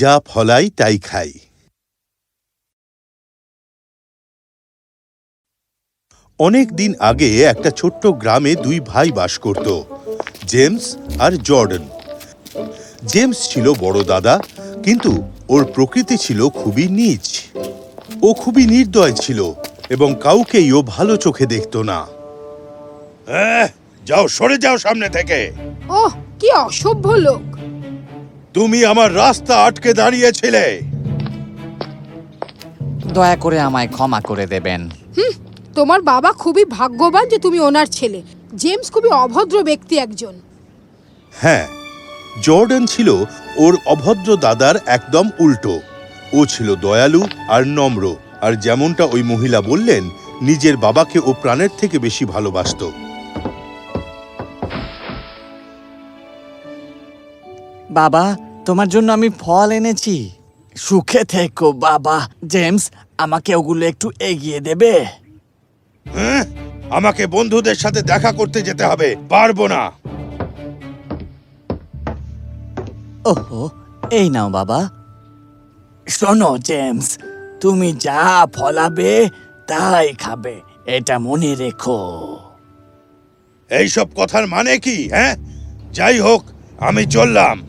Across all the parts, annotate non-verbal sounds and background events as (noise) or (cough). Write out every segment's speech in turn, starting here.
যা ফলাই তাই খাই। অনেক দিন আগে একটা ছোট্ট গ্রামে দুই ভাই বাস করত জেমস আর জর্ডন। জেমস ছিল বড় দাদা কিন্তু ওর প্রকৃতি ছিল খুবই নীচ। ও খুবই নির্দয় ছিল এবং কাউকেই ও ভালো চোখে দেখত না। যাও সরে যাও সামনে থেকে। ওহ কি অসভ্য লোক। তুমি আমার রাস্তা আটকে দাঁড়িয়েছিলে। দয়া করে আমায় ক্ষমা করে দেবেন। তোমার বাবা খুবই ভাগ্যবান যে তুমি ওনার ছেলে। জেমস খুবই অভদ্র ব্যক্তি একজন। হ্যাঁ জর্ডন ছিল ওর অভদ্র দাদার একদম উল্টো। ও ছিল দয়ালু আর নম্র আর যেমনটা ওই মহিলা বললেন নিজের বাবাকে ও প্রাণের থেকে বেশি ভালোবাসতো। বাবা তোমার জন্য আমি ফল এনেছি। সুখে থেকো বাবা। জেমস আমাকে ওগুলো একটু এগিয়ে দেবে। হ্যাঁ? আমাকে বন্ধুদের সাথে দেখা করতে যেতে হবে। পারব না। ওহো এই নাও বাবা। শোনো জেমস তুমি যা ফলাবে তাই খাবে। এটা মনে রেখো। এইসব কথার মানে কি হ্যাঁ? যাই হোক আমি চললাম।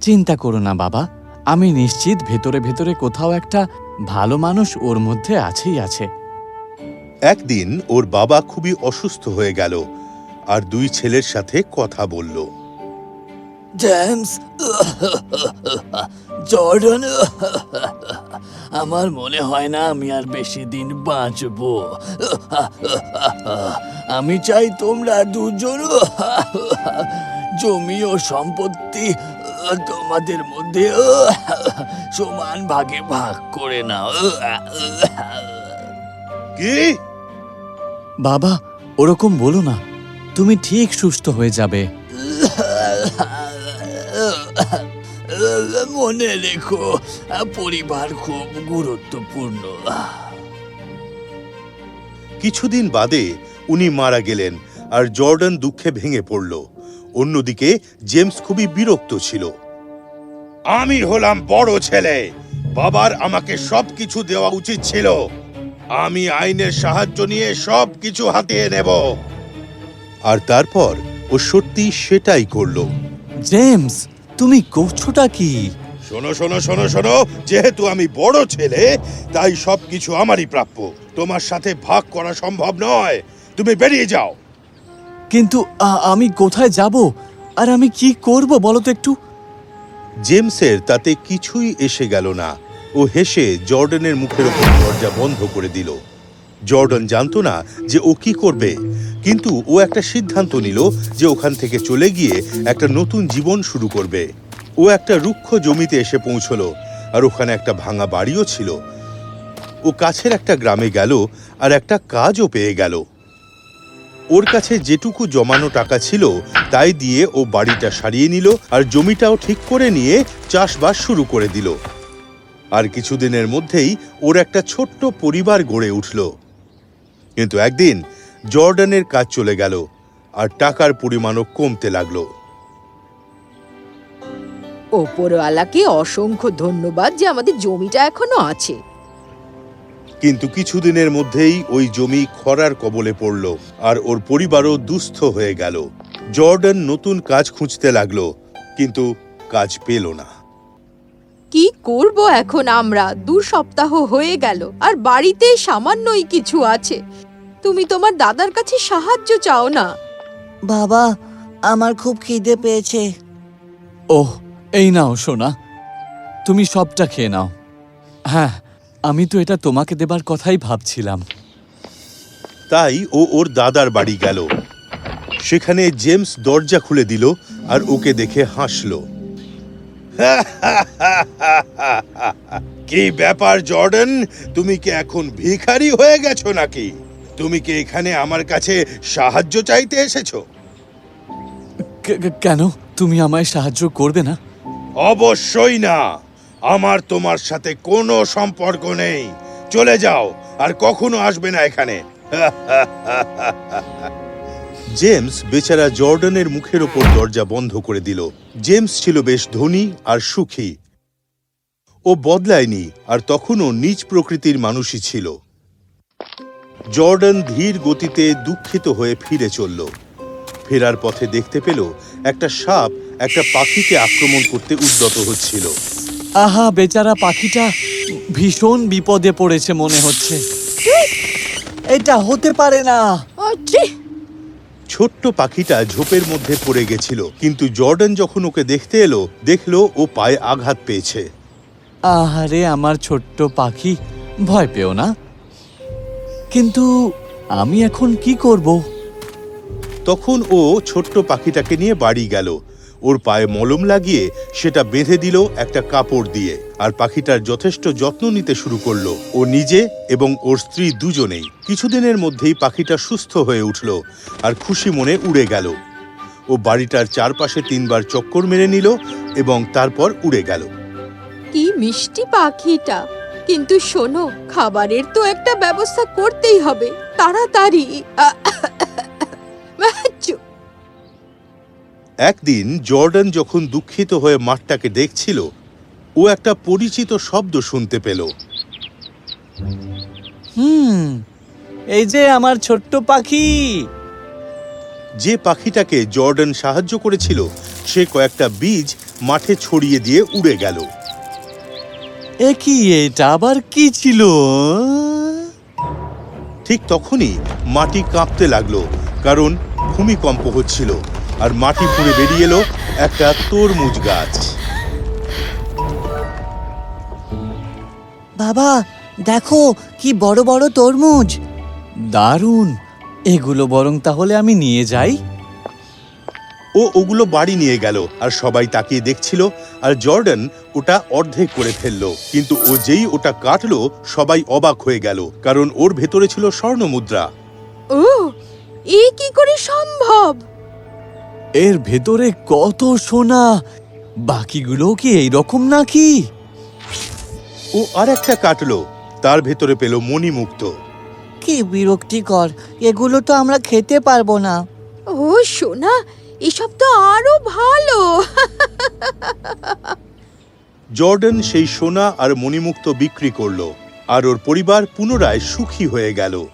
চিন্তা করো না বাবা। আমি নিশ্চিত ভেতরে ভেতরে কোথাও একটা ভালো মানুষ ওর মধ্যে আছেই আছে। একদিন ওর বাবা খুবই অসুস্থ হয়ে গেল আর দুই ছেলের সাথে কথা বলল। জেমস জর্ডন (laughs) (laughs) আমার মনে হয় না আমি আর বেশি দিন বাঁচব। আমি চাই তোমরা দুজন জমি ও সম্পত্তি তোমাদের মধ্যে সমান ভাগে ভাগ করে নাও। কি? বাবা, ওরকম বলো না। তুমি ঠিক সুস্থ হয়ে যাবে। মনে রেখো পরিবার খুব গুরুত্বপূর্ণ। কিছুদিন বাদে উনি মারা গেলেন আর জর্ডন দুঃখে ভেঙে পড়ল। অন্যদিকে জেমস খুবই বিরক্ত ছিল। আমি হলাম বড় ছেলে বাবার আমাকে সবকিছু দেওয়া উচিত ছিল। আমি আইনের সাহায্য নিয়ে সবকিছু হাতিয়ে নেব। আর তারপর ও সত্যি সেটাই করল। জেমস তুমি করছোটা কি? শোনো শোনো শোনো শোনো যেহেতু আমি বড় ছেলে তাই সবকিছু আমারই প্রাপ্য। তোমার সাথে ভাগ করা সম্ভব নয়। তুমি বেরিয়ে যাও। কিন্তু আমি কোথায় যাব? আর আমি কি করব বলো তো একটু? জেমসের তাতে কিছুই এসে গেল না। ও হেসে জর্ডনের মুখের ওপর দরজা বন্ধ করে দিল। জর্ডন জানতো না যে ও কি করবে কিন্তু ও একটা সিদ্ধান্ত নিল যে ওখান থেকে চলে গিয়ে একটা নতুন জীবন শুরু করবে। ও একটা রুক্ষ জমিতে এসে পৌঁছলো, আর ওখানে একটা ভাঙা বাড়িও ছিল। ও কাছের একটা গ্রামে গেল, আর একটা কাজও পেয়ে গেল। ওর কাছে যেটুকু জমানো টাকা ছিল, তাই দিয়ে ও বাড়িটা সারিয়ে নিল, আর জমিটাও ঠিক করে নিয়ে চাষবাস শুরু করে দিল। আর কিছুদিনের মধ্যেই ওর একটা ছোট্ট পরিবার গড়ে উঠল। কিন্তু একদিন জর্ডানের কাজ চলে গেল, আর টাকার পরিমাণও কমতে লাগল। ওপরওয়ালাকে অসংখ্য ধন্যবাদ যে আমাদের জমিটা এখনও আছে। কিন্তু কিছুদিনের মধ্যেই ওই জমি খরার কবলে পড়ল আর ওর পরিবারও দুস্থ হয়ে গেল। জর্ডন নতুন কাজ খুঁজতে লাগল কিন্তু কাজ পেল না। কি করব এখন আমরা? দু সপ্তাহ হয়ে গেল আর বাড়িতে সামান্যই কিছু আছে। তুমি তোমার দাদার কাছে সাহায্য চাও না। বাবা আমার খুব খিদে পেয়েছে। ওহ এই নাও সোনা। তুমি সবটা খেয়ে নাও। হ্যাঁ আমি তো এটা তোমাকে দেবার কথাই ভাবছিলাম। তাই ও ওর দাদার বাড়ি গেল। সেখানে জেমস দরজা খুলে দিল আর ওকে দেখে হাসল। (laughs) কি ব্যাপার জর্ডন? তুমি কি এখন ভিখারি হয়ে গেছো নাকি? তুমি কি এখানে আমার কাছে সাহায্য চাইতে এসেছ? কেন? তুমি আমায় সাহায্য করবে না? অবশ্যই না। আমার তোমার সাথে কোনো সম্পর্ক নেই। চলে যাও, আর কখনো আসবে না এখানে। (laughs) জেমস বেচারা জর্ডানের মুখের ওপর দরজা বন্ধ করে দিল। জেমস ছিল বেশ ধনী আর সুখী। ও বদলায়নি, আর তখনও নিজ প্রকৃতির মানুষই ছিল। জর্ডান ধীর গতিতে দুঃখিত হয়ে ফিরে চলল। ফেরার পথে দেখতে পেল একটা সাপ একটা পাখিকে আক্রমণ করতে উদ্যত হচ্ছিল। আহা বেচারা পাখিটা ভীষণ বিপদে পড়েছে মনে হচ্ছে। এটা হতে পারে না। ছোট্ট পাখিটা ঝোপের মধ্যে পড়ে গেছিল কিন্তু জর্ডান যখন ওকে দেখতে এলো দেখল ও পায়ে আঘাত পেয়েছে। আহারে আমার ছোট্ট পাখি ভয় পেও না। কিন্তু আমি এখন কি করব? তখন ও ছোট্ট পাখিটাকে নিয়ে বাড়ি গেল ওর পায়ে মলম লাগিয়ে সেটা বেঁধে দিল একটা কাপড় দিয়ে। আর পাখিটার যথেষ্ট যত্ন নিতে শুরু করল। ও নিজে এবং ওর স্ত্রী দুজনেই। কিছুদিনের মধ্যেই পাখিটা সুস্থ হয়ে উঠল আর খুশি মনে উড়ে গেল। ও বাড়িটার চারপাশে তিনবার চক্কর মেরে নিল এবং তারপর উড়ে গেল। কি মিষ্টি পাখিটা। কিন্তু শোনো, খাবারের তো একটা ব্যবস্থা করতেই হবে। তাড়াতাড়ি একদিন জর্ডান যখন দুঃখিত হয়ে মাঠটাকে দেখছিল ও একটা পরিচিত শব্দ শুনতে পেল। হুম এই যে আমার ছোট্ট পাখি। যে পাখিটাকে জর্ডান সাহায্য করেছিল সে কয়েকটা বীজ মাঠে ছড়িয়ে দিয়ে উড়ে গেল। এ কি এটা আবার কি ছিল? ঠিক তখনই মাটি কাঁপতে লাগল কারণ ভূমিকম্প হচ্ছিল। আর মাটি পুড়ে বেরিয়ে এলো একটা তরমুজ গাছ। বাবা দেখো কি বড় বড় তরমুজ। দারুণ! এগুলো বরং তাহলে আমি নিয়ে যাই। ও ওগুলো বাড়ি নিয়ে গেল আর সবাই তাকিয়ে দেখছিল আর জর্ডান ওটা অর্ধেক করে ফেলল। কিন্তু ও যেই ওটা কাটলো সবাই অবাক হয়ে গেল কারণ ওর ভেতরে ছিল স্বর্ণ মুদ্রা ও এ কি করে সম্ভব? এর ভেতরে কত সোনা? বাকিগুলো কি এই রকম নাকি? ও আর একটা কাটলো তার ভেতরে পেল মণিমুক্ত। কি বিরক্তিকর এগুলো তো আমরা খেতে পারব না। ও সোনা এসব তো আরও ভালো। জর্ডান সেই সোনা আর মণিমুক্ত বিক্রি করল আর ওর পরিবার পুনরায় সুখী হয়ে গেল।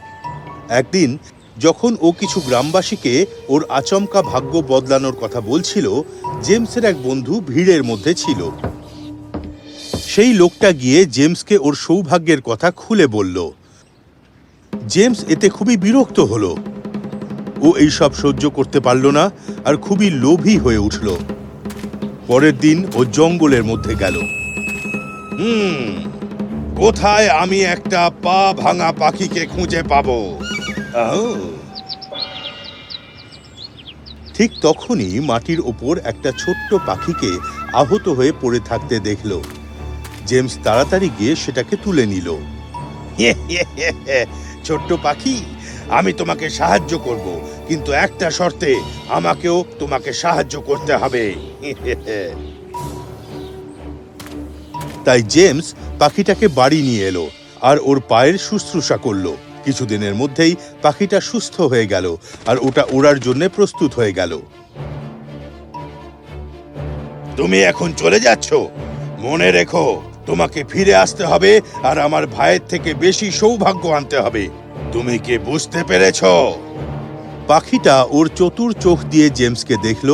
একদিন যখন ও কিছু গ্রামবাসীকে ওর আচমকা ভাগ্য বদলানোর কথা বলছিল, জেমসের এক বন্ধু ভিড়ের মধ্যে ছিল। সেই লোকটা গিয়ে জেমসকে ওর সৌভাগ্যের কথা খুলে বলল। জেমস এতে খুবই বিরক্ত হলো। ও এইসব সহ্য করতে পারল না আর খুবই লোভী হয়ে উঠল। পরের দিন ও জঙ্গলের মধ্যে গেল। হুম, কোথায় আমি একটা পা ভাঙা পাখিকে খুঁজে পাবো। ঠিক তখনই মাটির ওপর একটা ছোট্ট পাখিকে আহত হয়ে পড়ে থাকতে দেখল। জেমস তাড়াতাড়ি গিয়ে সেটাকে তুলে নিল। ছোট্ট পাখি, আমি তোমাকে সাহায্য করব, কিন্তু একটা শর্তে, আমাকেও তোমাকে সাহায্য করতে হবে। তাই জেমস পাখিটাকে বাড়ি নিয়ে এলো, আর ওর পায়ের শুশ্রূষা করল। কিছুদিনের মধ্যেই পাখিটা সুস্থ হয়ে গেল আর ওটা ওড়ার জন্য প্রস্তুত হয়ে গেল। তুমি এখন চলে যাচ্ছ? মনে রেখো, তোমাকে ফিরে আসতে হবে আর আমার ভাইয়ের থেকে বেশি সৌভাগ্য আনতে হবে। তুমি কি বুঝতে পেরেছ? পাখিটা ওর চতুর চোখ দিয়ে জেমসকে দেখল।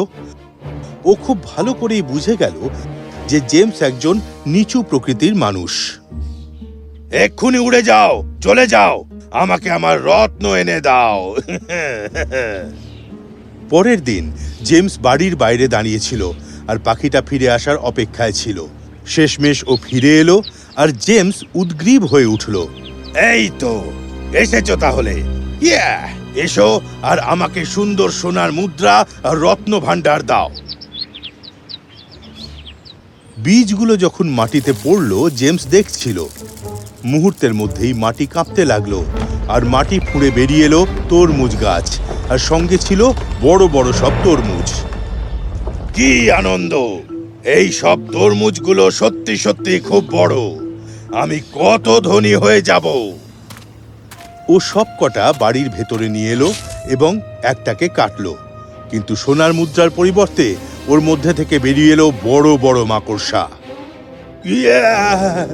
ও খুব ভালো করেই বুঝে গেল যে জেমস একজন নিচু প্রকৃতির মানুষ। এক্ষুনি উড়ে যাও, চলে যাও। আমাকে আমার রত্ন এনে দাও। পরের দিন জেমস বাড়ির বাইরে দাঁড়িয়েছিল আর পাখিটা ফিরে আসার অপেক্ষায় ছিল। শেষমেশ ও ফিরে এলো আর জেমস উদ্গ্রীব হয়ে উঠল। এই তো, এসেছ তাহলে। এসো আর আমাকে সুন্দর সোনার মুদ্রা আর রত্ন ভাণ্ডার দাও। বীজগুলো যখন মাটিতে পড়ল, জেমস দেখছিল মুহূর্তের মধ্যেই মাটি কাঁপতে লাগল। আর মাটি ফুঁড়ে বেরিয়ে এলো তরমুজ গাছ। আর সঙ্গে ছিল বড় বড় সব তরমুজ। কি আনন্দ! এই সব তরমুজগুলো সত্যি সত্যি খুব বড়। আমি কত ধনী হয়ে যাব। ও সব কটা বাড়ির ভেতরে নিয়ে এলো এবং একটাকে কাটলো। কিন্তু সোনার মুদ্রার পরিবর্তে ওর মধ্যে থেকে বেরিয়ে এলো বড় বড় মাকড়সা। ইয়া!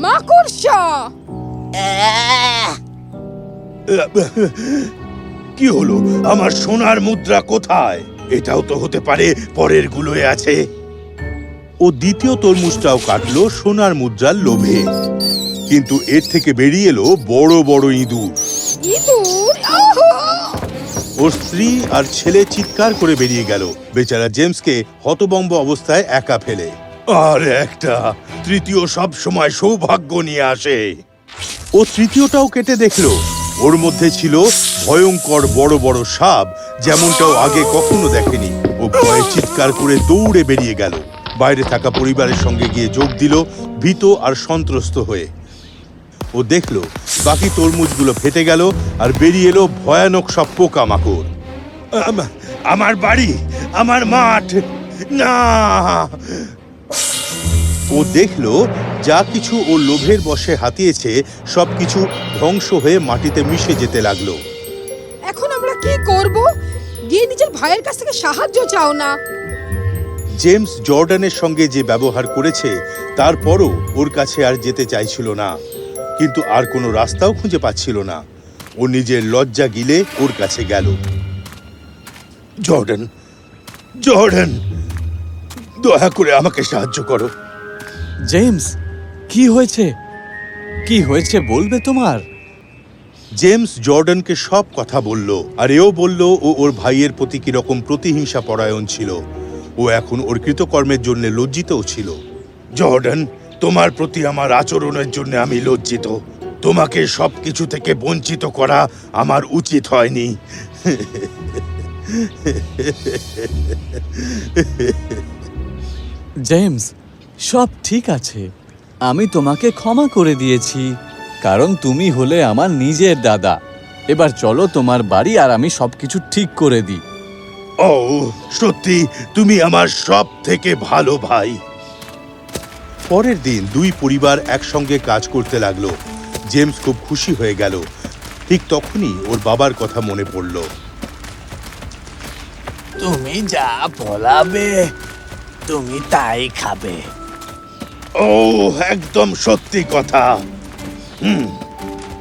মাকড়সা! কি হলো? আমার সোনার মুদ্রা কোথায়? এটাও তো হতে পারে পরের গুলোয় আছে। ও দ্বিতীয় তরমুজটাও কাটলো সোনার মুদ্রার লোভে। কিন্তু এর থেকে বেরিয়ে এলো বড় বড় ইঁদুর। ইঁদুর? ওর স্ত্রী আর ছেলে চিৎকার করে বেরিয়ে গেল। বেচারা জেমসকে হতবম্ব অবস্থায় একা ফেলে। আর একটা। তৃতীয় সব সময় সৌভাগ্য নিয়ে আসে। ও তৃতীয়টাও কেটে দেখল। ওর মধ্যে ছিল ভয়ঙ্কর বড় বড় সাপ, যেমনটাও আগে কখনো দেখেনি। ও ভয়ে চিৎকার করে দৌড়ে বেরিয়ে গেল। বাইরে থাকা পরিবারের সঙ্গে গিয়ে যোগ দিল, ভীত আর সন্ত্রস্ত হয়ে। ও দেখল, বাকি তরমুজগুলো ফেটে গেল আর বেরিয়ে এলো ভয়ানক সব পোকামাকড়। আম- আমার বাড়ি, আমার মাঠ। না ও দেখল যা কিছু ও লোভের বশে হাতিয়েছে সব কিছু ধ্বংস হয়ে মাটিতে মিশে যেতে লাগল। এখন আমরা কি করব? গিয়ে নিজের ভাইয়ের কাছ থেকে সাহায্য চাও না। জেমস জর্ডানের সঙ্গে যে ব্যবহার করেছে তারপরও ওর কাছে আর যেতে চাইছিল না। কিন্তু আর কোনো রাস্তাও খুঁজে পাচ্ছিল না। ও নিজের লজ্জা গিলে ওর কাছে গেল। জর্ডান জর্ডান দয়া করে আমাকে সাহায্য করো। জেমস কি হয়েছে? কি হয়েছে বলবে তোমার? জেমস জর্ডানকে সব কথা বলল আর এও বলল ও ওর ভাইয়ের প্রতি কীরকম প্রতিহিংসা পরায়ণ ছিল। ও এখন ওর কৃতকর্মের জন্য লজ্জিতও ছিল। জর্ডান তোমার প্রতি আমার আচরণের জন্য আমি লজ্জিত। তোমাকে সব কিছু থেকে বঞ্চিত করা আমার উচিত হয়নি। জেমস সব ঠিক আছে। আমি তোমাকে ক্ষমা করে দিয়েছি কারণ তুমি হলে আমার নিজের দাদা। এবার চলো তোমার বাড়ি আর আমি সবকিছু ঠিক করে দিই। ও সত্যি তুমি আমার সব থেকে ভালো ভাই। পরের দিন দুই পরিবার একসঙ্গে কাজ করতে লাগল। জেমস খুব খুশি হয়ে গেল। ঠিক তখনই ওর বাবার কথা মনে পড়ল। তুমি যা বলাবে তুমি তাই খাবে। ও, একদম সত্যি কথা। হুম,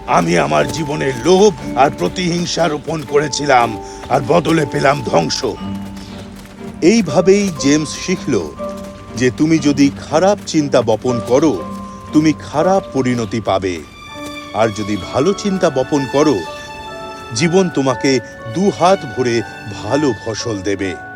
আমি আমার জীবনের লোভ আর প্রতিহিংসা রোপণ করেছিলাম আর বদলে পেলাম ধ্বংস। এইভাবেই জেমস শিখল যে তুমি যদি খারাপ চিন্তা বপন করো, তুমি খারাপ পরিণতি পাবে। আর যদি ভালো চিন্তা বপন করো, জীবন তোমাকে দু হাত ভরে ভালো ফসল দেবে।